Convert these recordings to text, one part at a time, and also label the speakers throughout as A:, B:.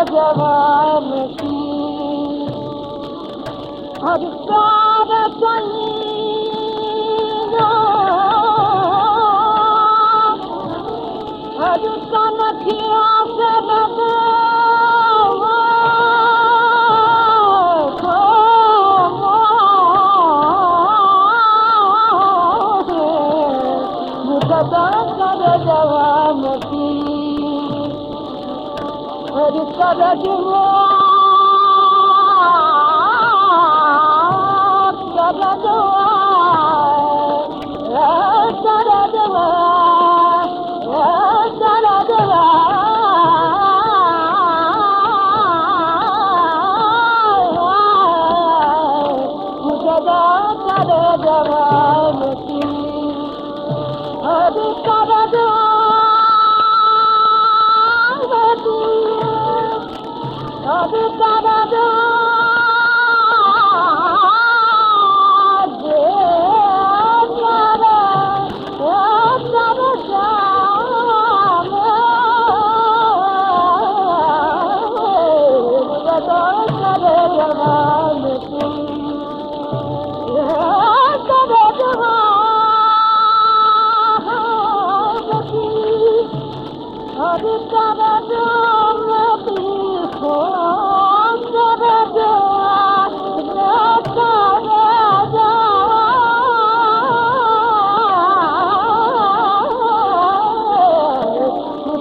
A: जवान करे हर सार हर हर कर करे जवान हर कर हर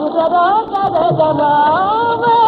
A: बुझो करे जवान